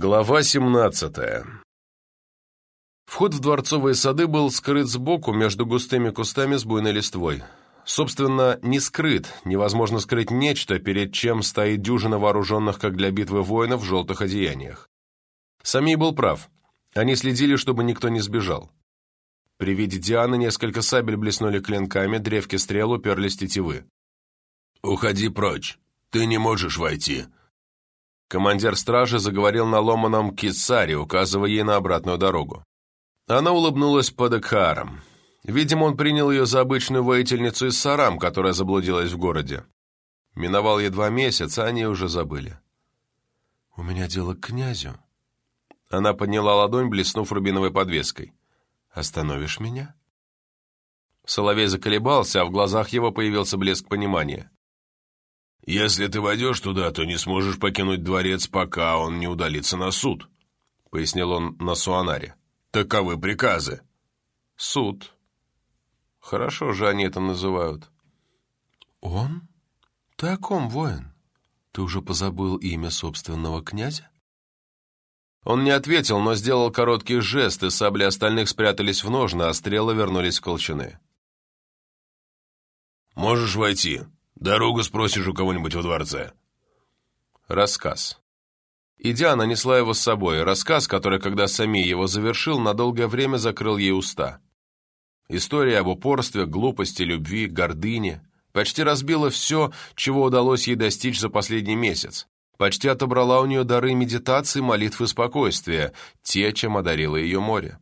Глава 17 Вход в дворцовые сады был скрыт сбоку между густыми кустами с буйной листвой. Собственно, не скрыт, невозможно скрыть нечто, перед чем стоит дюжина вооруженных, как для битвы воинов, в желтых одеяниях. Самий был прав. Они следили, чтобы никто не сбежал. При виде Дианы несколько сабель блеснули клинками, древки стрел уперлись тетивы. «Уходи прочь, ты не можешь войти», Командир стражи заговорил на ломаном кисаре, указывая ей на обратную дорогу. Она улыбнулась под Экхаром. Видимо, он принял ее за обычную воительницу из Сарам, которая заблудилась в городе. Миновал едва месяц, а они уже забыли. «У меня дело к князю». Она подняла ладонь, блеснув рубиновой подвеской. «Остановишь меня?» Соловей заколебался, а в глазах его появился блеск понимания. «Если ты войдешь туда, то не сможешь покинуть дворец, пока он не удалится на суд», — пояснил он на Суанаре. «Таковы приказы». «Суд. Хорошо же они это называют». «Он? Ты о ком, воин? Ты уже позабыл имя собственного князя?» Он не ответил, но сделал короткий жест, и сабли остальных спрятались в ножны, а стрелы вернулись в колчаны. «Можешь войти», Дорогу спросишь у кого-нибудь во дворце». Рассказ. Идя, она несла его с собой. Рассказ, который, когда Сами его завершил, на долгое время закрыл ей уста. История об упорстве, глупости, любви, гордыне почти разбила все, чего удалось ей достичь за последний месяц. Почти отобрала у нее дары медитации, молитвы спокойствия, те, чем одарило ее море.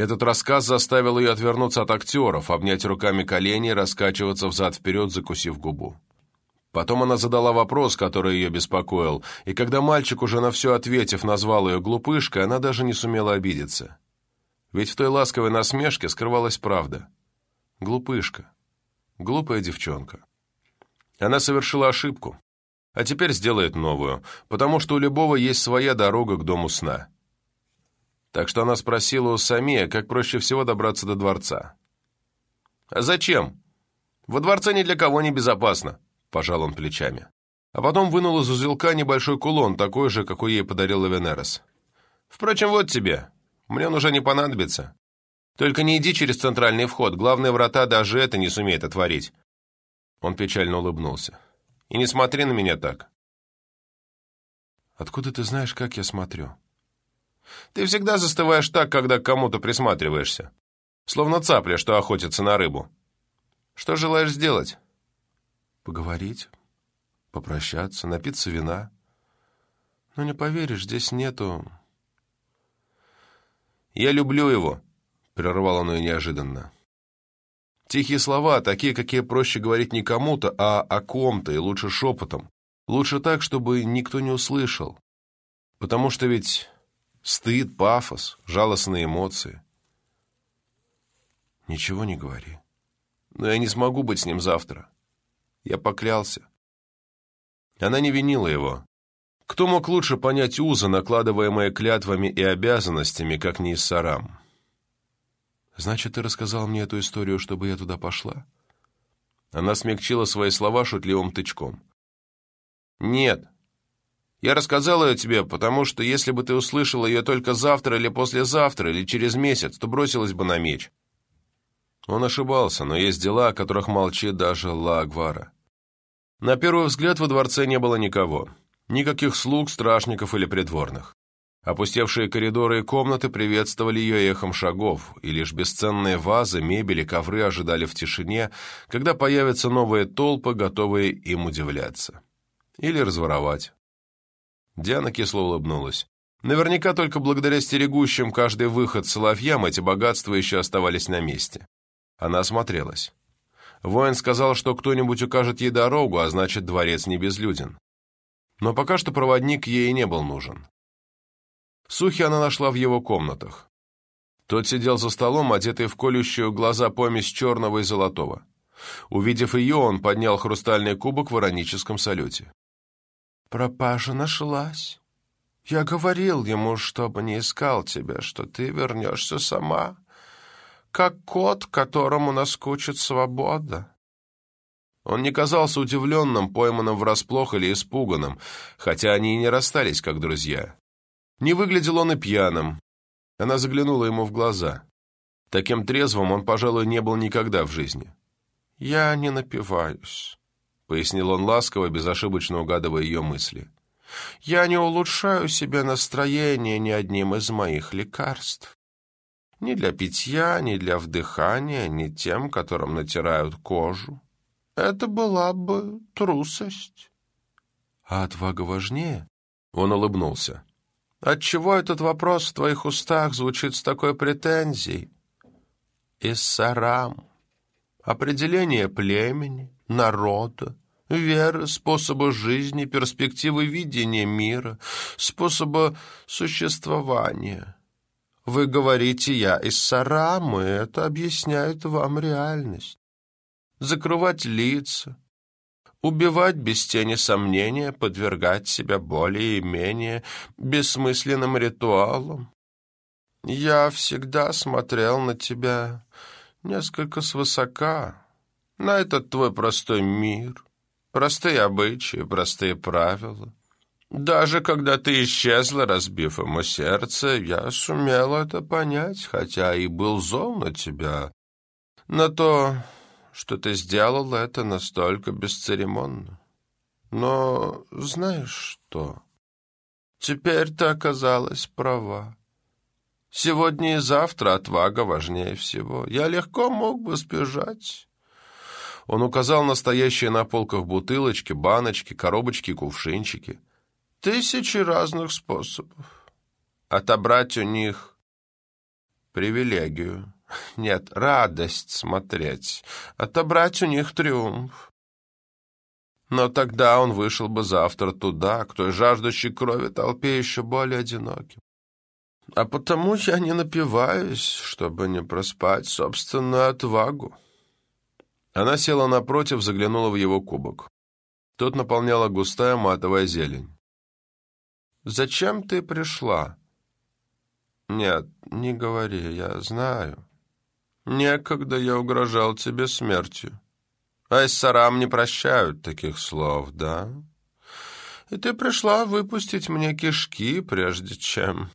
Этот рассказ заставил ее отвернуться от актеров, обнять руками колени и раскачиваться взад-вперед, закусив губу. Потом она задала вопрос, который ее беспокоил, и когда мальчик, уже на все ответив, назвал ее глупышкой, она даже не сумела обидеться. Ведь в той ласковой насмешке скрывалась правда. Глупышка. Глупая девчонка. Она совершила ошибку, а теперь сделает новую, потому что у любого есть своя дорога к дому сна. Так что она спросила у Самия, как проще всего добраться до дворца. «А зачем? Во дворце ни для кого не безопасно», – пожал он плечами. А потом вынул из узелка небольшой кулон, такой же, какой ей подарил Лавенерос. «Впрочем, вот тебе. Мне он уже не понадобится. Только не иди через центральный вход, главные врата даже это не сумеет отворить». Он печально улыбнулся. «И не смотри на меня так». «Откуда ты знаешь, как я смотрю?» Ты всегда застываешь так, когда к кому-то присматриваешься. Словно цапля, что охотится на рыбу. Что желаешь сделать? Поговорить, попрощаться, напиться вина. Но не поверишь, здесь нету... «Я люблю его», — прервал он ее неожиданно. Тихие слова, такие, какие проще говорить не кому-то, а о ком-то, и лучше шепотом. Лучше так, чтобы никто не услышал. Потому что ведь Стыд, пафос, жалостные эмоции. Ничего не говори. Но я не смогу быть с ним завтра. Я поклялся. Она не винила его. Кто мог лучше понять узы, накладываемые клятвами и обязанностями, как не Иссарам? «Значит, ты рассказал мне эту историю, чтобы я туда пошла?» Она смягчила свои слова шутливым тычком. «Нет, я рассказал ее тебе, потому что если бы ты услышал ее только завтра или послезавтра, или через месяц, то бросилась бы на меч». Он ошибался, но есть дела, о которых молчит даже Лагвара. На первый взгляд во дворце не было никого. Никаких слуг, стражников или придворных. Опустевшие коридоры и комнаты приветствовали ее эхом шагов, и лишь бесценные вазы, мебели, ковры ожидали в тишине, когда появятся новые толпы, готовые им удивляться. Или разворовать. Диана кисло улыбнулась. Наверняка только благодаря стерегущим каждый выход соловьям эти богатства еще оставались на месте. Она осмотрелась. Воин сказал, что кто-нибудь укажет ей дорогу, а значит, дворец не безлюден. Но пока что проводник ей не был нужен. Сухи она нашла в его комнатах. Тот сидел за столом, одетый в колющую глаза помесь черного и золотого. Увидев ее, он поднял хрустальный кубок в ироническом салюте. Пропажа нашлась. Я говорил ему, чтобы не искал тебя, что ты вернешься сама, как кот, которому наскучит свобода. Он не казался удивленным, пойманным врасплох или испуганным, хотя они и не расстались как друзья. Не выглядел он и пьяным. Она заглянула ему в глаза. Таким трезвым он, пожалуй, не был никогда в жизни. «Я не напиваюсь», — пояснил он ласково, безошибочно угадывая ее мысли. «Я не улучшаю себе настроение ни одним из моих лекарств. Ни для питья, ни для вдыхания, ни тем, которым натирают кожу. Это была бы трусость». «А отвага важнее?» Он улыбнулся. «Отчего этот вопрос в твоих устах звучит с такой претензией?» «Иссарам» определение племени, народа, веры, способа жизни, перспективы видения мира, способа существования. Вы говорите «я из Сарамы», это объясняет вам реальность. Закрывать лица, убивать без тени сомнения, подвергать себя более и менее бессмысленным ритуалам. Я всегда смотрел на тебя несколько свысока на этот твой простой мир, простые обычаи, простые правила. Даже когда ты исчезла, разбив ему сердце, я сумел это понять, хотя и был зол на тебя, на то, что ты сделала это настолько бесцеремонно. Но знаешь что? Теперь ты оказалась права. Сегодня и завтра отвага важнее всего. Я легко мог бы сбежать». Он указал на стоящие на полках бутылочки, баночки, коробочки кувшинчики. «Тысячи разных способов. Отобрать у них привилегию. Нет, радость смотреть. Отобрать у них триумф. Но тогда он вышел бы завтра туда, к той жаждущей крови толпе еще более одиноким. А потому я не напиваюсь, чтобы не проспать собственную отвагу. Она села напротив, заглянула в его кубок. Тот наполняла густая матовая зелень. «Зачем ты пришла?» «Нет, не говори, я знаю. Некогда я угрожал тебе смертью. Айсарам не прощают таких слов, да? И ты пришла выпустить мне кишки, прежде чем...»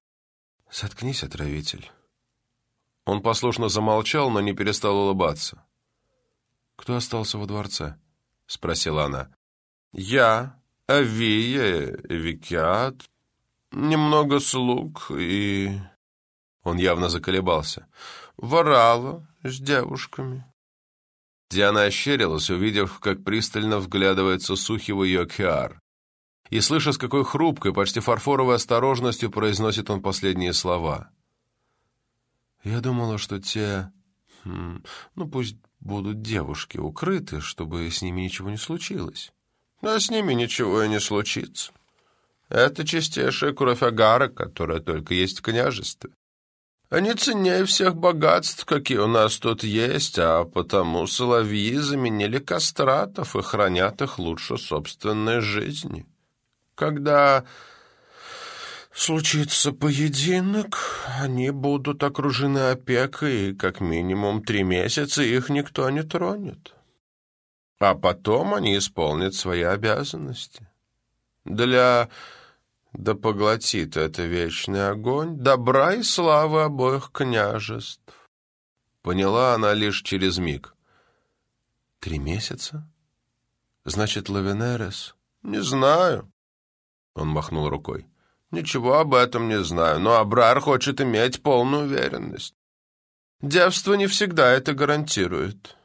«Заткнись, отравитель». Он послушно замолчал, но не перестал улыбаться. «Кто остался во дворце?» — спросила она. «Я, Авия, Викиат, немного слуг и...» Он явно заколебался. «Ворала с девушками». Диана ощерилась, увидев, как пристально вглядывается Сухи в ее киар и слыша, с какой хрупкой, почти фарфоровой осторожностью произносит он последние слова. «Я думала, что те... Ну, пусть будут девушки укрыты, чтобы с ними ничего не случилось». «Да с ними ничего и не случится. Это чистейшая кровь Агара, которая только есть в княжестве. Они ценнее всех богатств, какие у нас тут есть, а потому соловьи заменили кастратов и хранят их лучше собственной жизни». Когда случится поединок, они будут окружены опекой, и как минимум три месяца их никто не тронет. А потом они исполнят свои обязанности. Для... Да поглотит это вечный огонь добра и славы обоих княжеств. Поняла она лишь через миг. Три месяца? Значит, Лавенерес? Не знаю. Он махнул рукой. «Ничего об этом не знаю, но Абрар хочет иметь полную уверенность. Девство не всегда это гарантирует».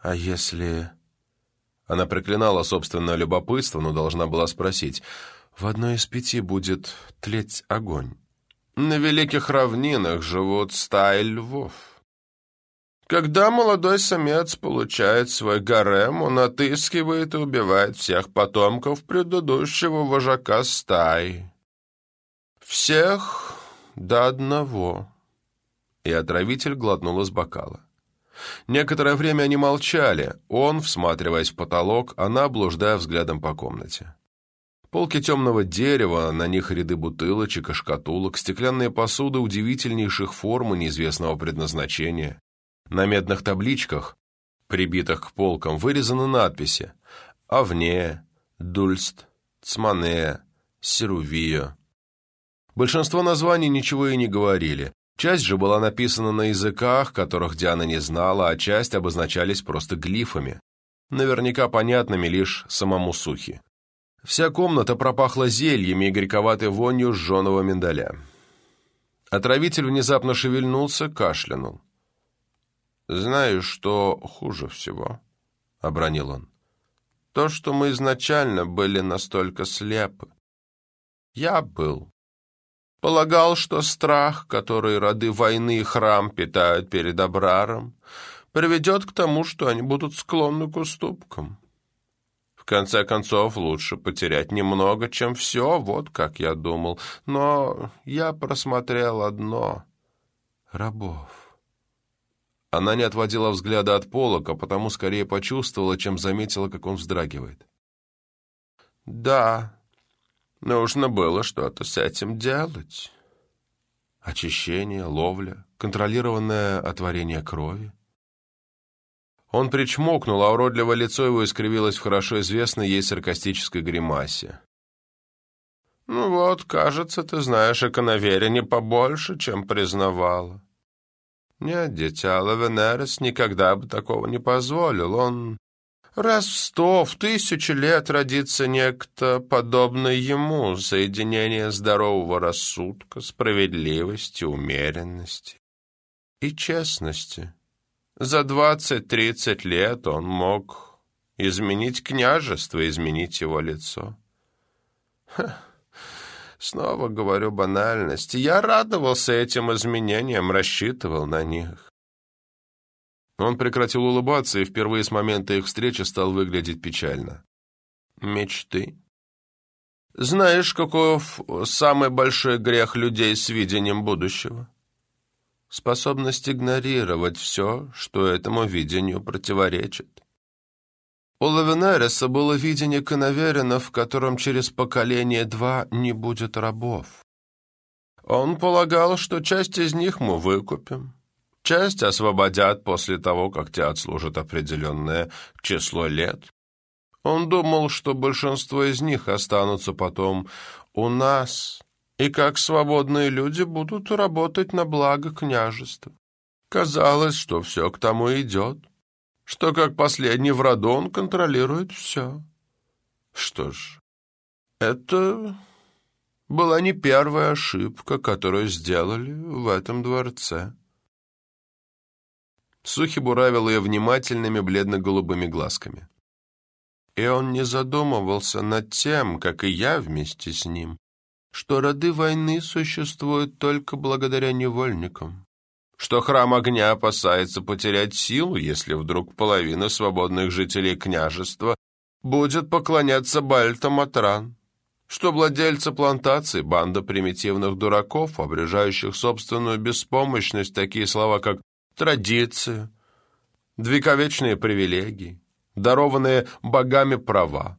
«А если...» Она проклинала собственное любопытство, но должна была спросить. «В одной из пяти будет тлеть огонь». «На великих равнинах живут стаи львов». Когда молодой самец получает свой гарем, он отыскивает и убивает всех потомков предыдущего вожака стаи. Всех до одного. И отравитель глотнул из бокала. Некоторое время они молчали, он, всматриваясь в потолок, она, блуждая взглядом по комнате. Полки темного дерева, на них ряды бутылочек и шкатулок, стеклянные посуды удивительнейших форм и неизвестного предназначения. На медных табличках, прибитых к полкам, вырезаны надписи «Авне», «Дульст», «Цмане», «Серувио», Большинство названий ничего и не говорили. Часть же была написана на языках, которых Диана не знала, а часть обозначались просто глифами, наверняка понятными лишь самому Сухи. Вся комната пропахла зельями и горьковатой вонью сжженного миндаля. Отравитель внезапно шевельнулся, кашлянул. «Знаешь, что хуже всего?» — обронил он. «То, что мы изначально были настолько слепы. Я был. Полагал, что страх, который роды войны и храм питают перед Абраром, приведет к тому, что они будут склонны к уступкам. В конце концов, лучше потерять немного, чем все, вот как я думал. Но я просмотрел одно — рабов. Она не отводила взгляда от полока, потому скорее почувствовала, чем заметила, как он вздрагивает. «Да, нужно было что-то с этим делать». Очищение, ловля, контролированное отварение крови. Он причмокнул, а уродливое лицо его искривилось в хорошо известной ей саркастической гримасе. «Ну вот, кажется, ты знаешь о коновере побольше, чем признавала. Нет, дитя, Лавенерес никогда бы такого не позволил. Он раз в сто, в тысячу лет родится некто, подобный ему, соединение здорового рассудка, справедливости, умеренности и честности». За двадцать-тридцать лет он мог изменить княжество, изменить его лицо. Ха. Снова говорю банальности. Я радовался этим изменениям, рассчитывал на них. Он прекратил улыбаться и впервые с момента их встречи стал выглядеть печально. Мечты. Знаешь, каков самый большой грех людей с видением будущего? способность игнорировать все, что этому видению противоречит. У Лавенереса было видение Коноверина, в котором через поколение два не будет рабов. Он полагал, что часть из них мы выкупим, часть освободят после того, как те отслужат определенное число лет. Он думал, что большинство из них останутся потом у нас, и как свободные люди будут работать на благо княжества. Казалось, что все к тому идет, что как последний в роду он контролирует все. Что ж, это была не первая ошибка, которую сделали в этом дворце. Сухи буравил ее внимательными бледно-голубыми глазками. И он не задумывался над тем, как и я вместе с ним, что роды войны существуют только благодаря невольникам, что храм огня опасается потерять силу, если вдруг половина свободных жителей княжества будет поклоняться Бальтаматран, что владельцы плантаций — банда примитивных дураков, обрежающих собственную беспомощность, такие слова, как «традиция», «двековечные привилегии», дарованные богами права,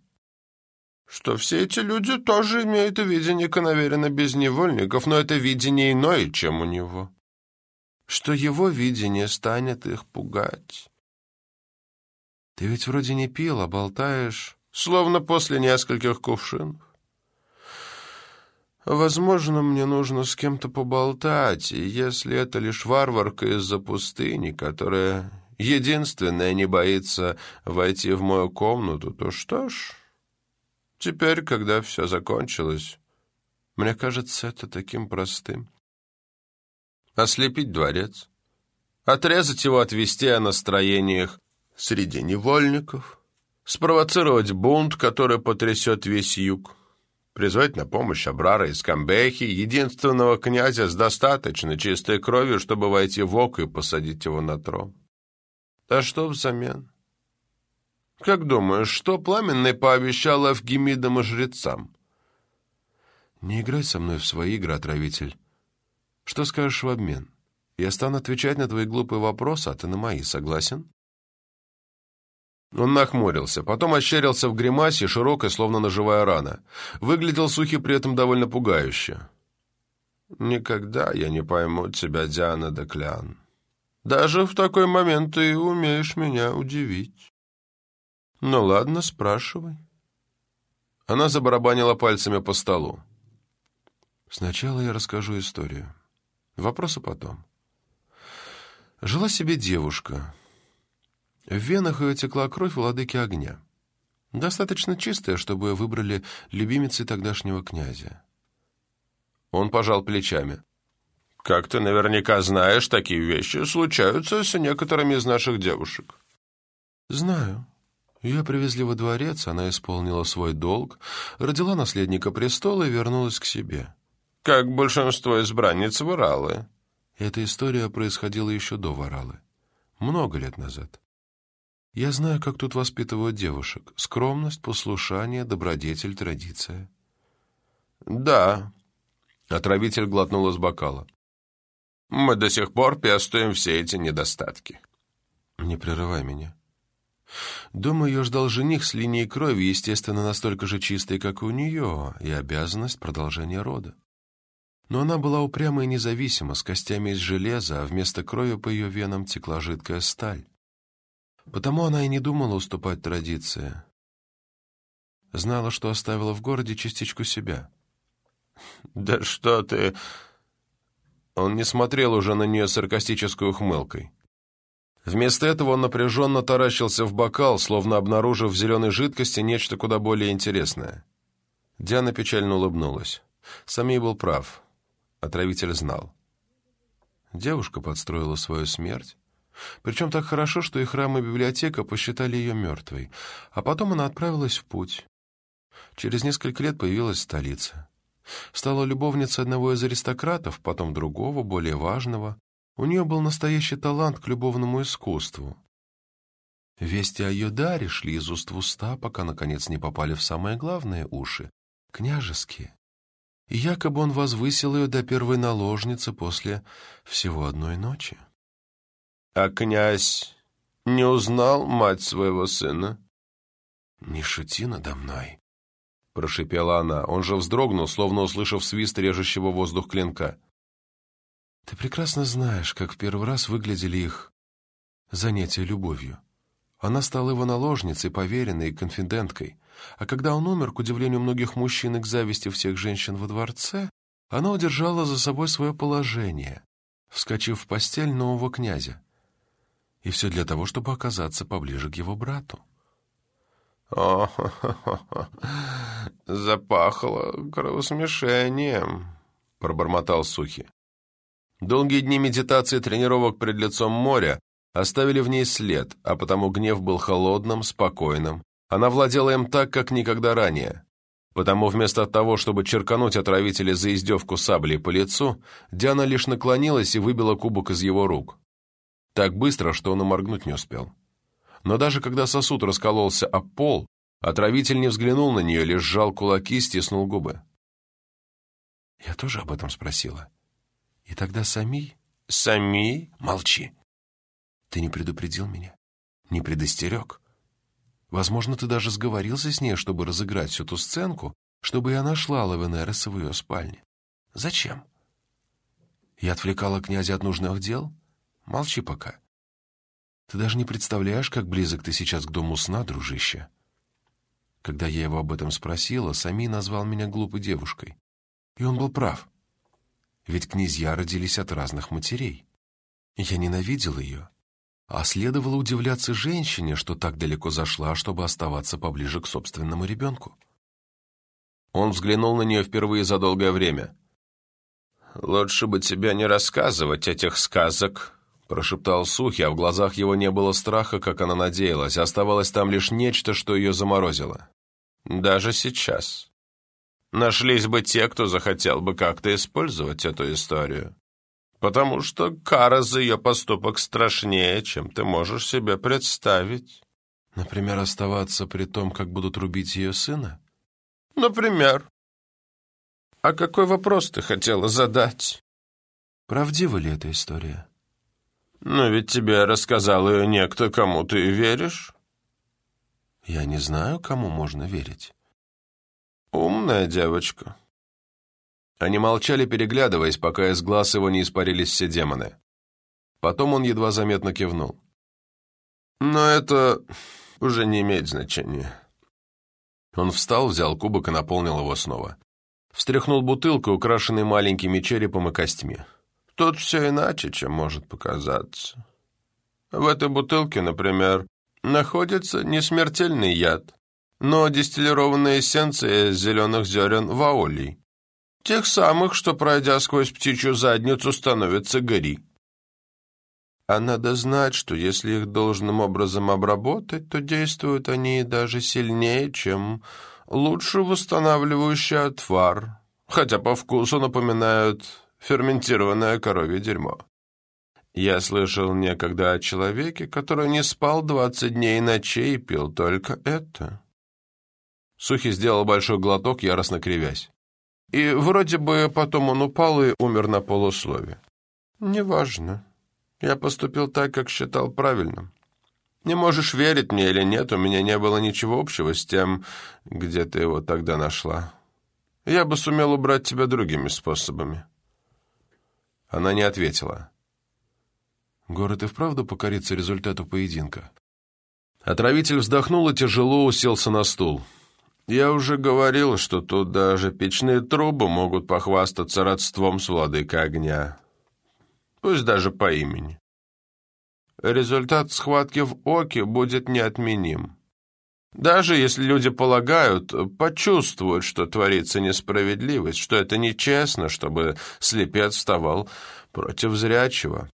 что все эти люди тоже имеют видение Коноверина без невольников, но это видение иное, чем у него. Что его видение станет их пугать. Ты ведь вроде не пил, а болтаешь, словно после нескольких кувшинов. Возможно, мне нужно с кем-то поболтать, и если это лишь варварка из-за пустыни, которая единственная не боится войти в мою комнату, то что ж... Теперь, когда все закончилось, мне кажется это таким простым. Ослепить дворец, отрезать его от вести о настроениях среди невольников, спровоцировать бунт, который потрясет весь юг, призвать на помощь Абрара из Камбехи, единственного князя с достаточно чистой кровью, чтобы войти в око и посадить его на трон. А что взамен? Как думаешь, что Пламенный пообещал Авгемидам и жрецам? Не играй со мной в свои игры, отравитель. Что скажешь в обмен? Я стану отвечать на твои глупые вопросы, а ты на мои, согласен? Он нахмурился, потом ощерился в гримасе, широкой, словно ножевая рана. Выглядел Сухий при этом довольно пугающе. «Никогда я не пойму тебя, Диана Деклян. Даже в такой момент ты умеешь меня удивить». «Ну ладно, спрашивай». Она забарабанила пальцами по столу. Сначала я расскажу историю. Вопросы потом. Жила себе девушка. В венах ее текла кровь владыки огня. Достаточно чистая, чтобы выбрали любимицей тогдашнего князя. Он пожал плечами. «Как ты наверняка знаешь, такие вещи случаются с некоторыми из наших девушек». «Знаю. Ее привезли во дворец, она исполнила свой долг, родила наследника престола и вернулась к себе». «Как большинство избранниц Варалы». Эта история происходила еще до Варалы. Много лет назад. Я знаю, как тут воспитывают девушек. Скромность, послушание, добродетель, традиция. «Да», — отравитель глотнул из бокала. «Мы до сих пор пестуем все эти недостатки». «Не прерывай меня». Дома ее ждал жених с линией крови, естественно, настолько же чистой, как и у нее, и обязанность продолжения рода. Но она была упряма и независима, с костями из железа, а вместо крови по ее венам текла жидкая сталь. Потому она и не думала уступать традиции. Знала, что оставила в городе частичку себя. «Да что ты...» Он не смотрел уже на нее саркастической ухмылкой. Вместо этого он напряженно таращился в бокал, словно обнаружив в зеленой жидкости нечто куда более интересное. Диана печально улыбнулась. Самий был прав. Отравитель знал. Девушка подстроила свою смерть. Причем так хорошо, что и храм, и библиотека посчитали ее мертвой. А потом она отправилась в путь. Через несколько лет появилась столица. Стала любовницей одного из аристократов, потом другого, более важного. У нее был настоящий талант к любовному искусству. Вести о ее даре шли из уст в уста, пока, наконец, не попали в самые главные уши — княжеские. И якобы он возвысил ее до первой наложницы после всего одной ночи. «А князь не узнал мать своего сына?» «Не шути надо мной», — прошипела она. Он же вздрогнул, словно услышав свист режущего воздух клинка. Ты прекрасно знаешь, как в первый раз выглядели их занятия любовью. Она стала его наложницей, поверенной и конфиденткой. А когда он умер, к удивлению многих мужчин и к зависти всех женщин во дворце, она удержала за собой свое положение, вскочив в постель нового князя. И все для того, чтобы оказаться поближе к его брату. «О, запахло кровосмешением», — пробормотал Сухи. Долгие дни медитации и тренировок перед лицом моря оставили в ней след, а потому гнев был холодным, спокойным. Она владела им так, как никогда ранее. Потому вместо того, чтобы черкануть отравителя за издевку саблей по лицу, Диана лишь наклонилась и выбила кубок из его рук. Так быстро, что он и моргнуть не успел. Но даже когда сосуд раскололся о пол, отравитель не взглянул на нее, лишь сжал кулаки и стиснул губы. «Я тоже об этом спросила», и тогда Сами... Сами? Молчи. Ты не предупредил меня, не предостерег. Возможно, ты даже сговорился с ней, чтобы разыграть всю ту сценку, чтобы я нашла Лавенереса в ее спальне. Зачем? Я отвлекала князя от нужных дел? Молчи пока. Ты даже не представляешь, как близок ты сейчас к дому сна, дружище. Когда я его об этом спросила, Сами назвал меня глупой девушкой. И он был прав ведь князья родились от разных матерей. Я ненавидел ее, а следовало удивляться женщине, что так далеко зашла, чтобы оставаться поближе к собственному ребенку. Он взглянул на нее впервые за долгое время. «Лучше бы тебе не рассказывать этих сказок», — прошептал Сухи, а в глазах его не было страха, как она надеялась, оставалось там лишь нечто, что ее заморозило. «Даже сейчас». Нашлись бы те, кто захотел бы как-то использовать эту историю. Потому что кара за ее поступок страшнее, чем ты можешь себе представить. Например, оставаться при том, как будут рубить ее сына? Например. А какой вопрос ты хотела задать? Правдива ли эта история? Но ведь тебе рассказал ее некто, кому ты веришь. Я не знаю, кому можно верить. «Умная девочка». Они молчали, переглядываясь, пока из глаз его не испарились все демоны. Потом он едва заметно кивнул. «Но это уже не имеет значения». Он встал, взял кубок и наполнил его снова. Встряхнул бутылкой, украшенной маленькими черепом и костьми. Тут все иначе, чем может показаться. В этой бутылке, например, находится несмертельный яд, но дистиллированная эссенция зеленых зерен ваолий. Тех самых, что, пройдя сквозь птичью задницу, становятся гори. А надо знать, что если их должным образом обработать, то действуют они даже сильнее, чем лучше восстанавливающий отвар, хотя по вкусу напоминают ферментированное коровье дерьмо. Я слышал некогда о человеке, который не спал двадцать дней и ночей и пил только это. Сухий сделал большой глоток, яростно кривясь. И вроде бы потом он упал и умер на полуслове. Неважно. Я поступил так, как считал правильным. Не можешь верить мне или нет, у меня не было ничего общего с тем, где ты его тогда нашла. Я бы сумел убрать тебя другими способами. Она не ответила. Город и вправду покорится результату поединка. Отравитель вздохнул и тяжело уселся на стул. Я уже говорил, что тут даже печные трубы могут похвастаться родством с владыкой огня пусть даже по имени. Результат схватки в Оке будет неотменим. Даже если люди полагают, почувствуют, что творится несправедливость, что это нечестно, чтобы слепец вставал против зрячего,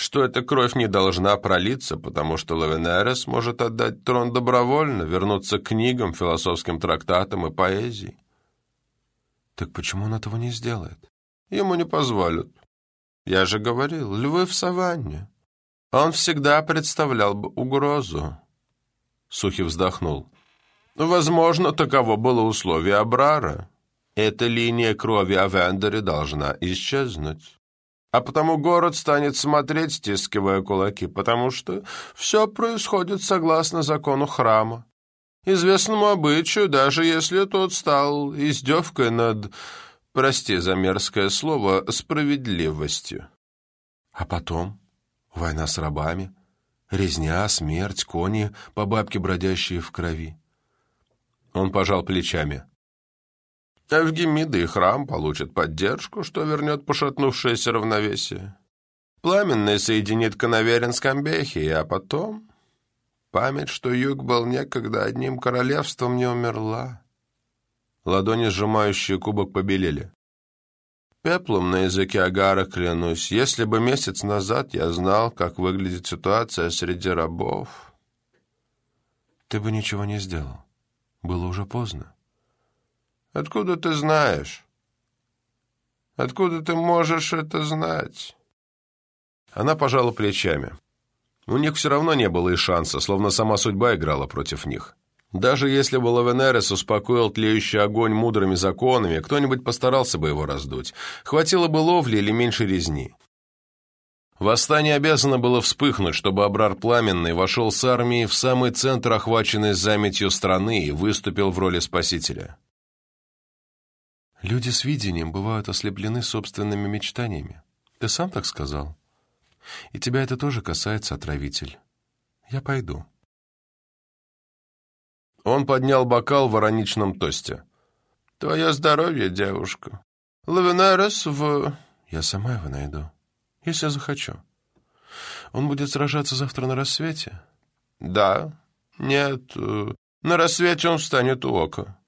что эта кровь не должна пролиться, потому что Лавенерес может отдать трон добровольно, вернуться к книгам, философским трактатам и поэзии. Так почему он этого не сделает? Ему не позволят. Я же говорил, львы в саванне. Он всегда представлял бы угрозу. Сухий вздохнул. Возможно, таково было условие Абрара. Эта линия крови о должна исчезнуть. А потому город станет смотреть, стискивая кулаки, потому что все происходит согласно закону храма. Известному обычаю, даже если тот стал издевкой над прости за мерзкое слово, справедливостью. А потом война с рабами, резня, смерть, кони, по бабке бродящие в крови. Он пожал плечами. Евгемида и храм получат поддержку, что вернет пошатнувшееся равновесие. Пламенный соединит Коноверин с Камбехией, а потом... Память, что юг был некогда одним королевством, не умерла. Ладони, сжимающие кубок, побелели. Пеплом на языке агара клянусь, если бы месяц назад я знал, как выглядит ситуация среди рабов. Ты бы ничего не сделал. Было уже поздно. Откуда ты знаешь? Откуда ты можешь это знать? Она пожала плечами. У них все равно не было и шанса, словно сама судьба играла против них. Даже если бы Лавенерес успокоил тлеющий огонь мудрыми законами, кто-нибудь постарался бы его раздуть. Хватило бы ловли или меньше резни. Восстание обязано было вспыхнуть, чтобы Абрар Пламенный вошел с армией в самый центр охваченной заметью страны и выступил в роли спасителя. Люди с видением бывают ослеплены собственными мечтаниями. Ты сам так сказал. И тебя это тоже касается, отравитель. Я пойду. Он поднял бокал в вороничном тосте. «Твое здоровье, девушка. Лавенерес в...» «Я сама его найду, если захочу. Он будет сражаться завтра на рассвете?» «Да. Нет. Э, на рассвете он встанет у ока.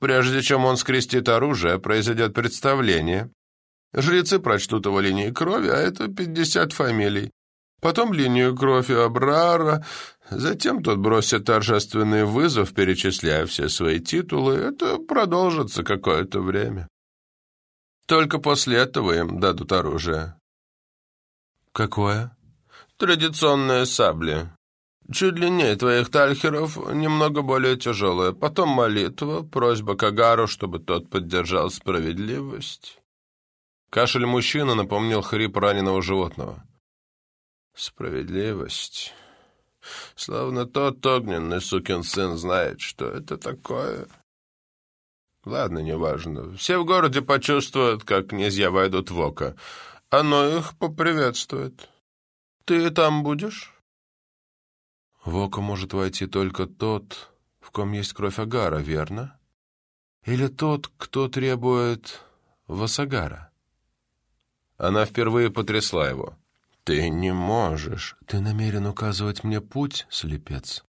Прежде чем он скрестит оружие, произойдет представление. Жрецы прочтут его линии крови, а это пятьдесят фамилий. Потом линию крови Абрара, Затем тот бросит торжественный вызов, перечисляя все свои титулы. Это продолжится какое-то время. Только после этого им дадут оружие. Какое? Традиционные сабли. Чуть длиннее твоих тальхеров, немного более тяжелая. Потом молитва, просьба Кагару, чтобы тот поддержал справедливость. Кашель мужчины напомнил хрип раненого животного. Справедливость. Словно тот огненный сукин сын знает, что это такое. Ладно, неважно. Все в городе почувствуют, как князья войдут в око. Оно их поприветствует. Ты там будешь? В око может войти только тот, в ком есть кровь Агара, верно? Или тот, кто требует Васагара?» Она впервые потрясла его. «Ты не можешь. Ты намерен указывать мне путь, слепец.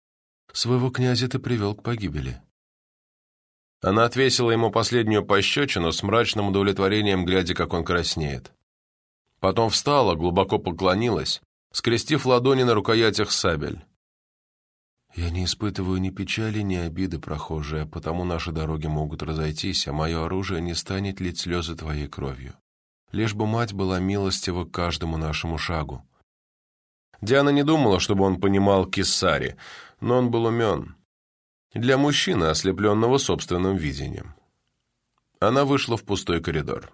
Своего князя ты привел к погибели». Она отвесила ему последнюю пощечину с мрачным удовлетворением, глядя, как он краснеет. Потом встала, глубоко поклонилась, скрестив ладони на рукоятях сабель. «Я не испытываю ни печали, ни обиды, прохожие, потому наши дороги могут разойтись, а мое оружие не станет лить слезы твоей кровью. Лишь бы мать была милостива к каждому нашему шагу». Диана не думала, чтобы он понимал Киссари, но он был умен. Для мужчины, ослепленного собственным видением. Она вышла в пустой коридор.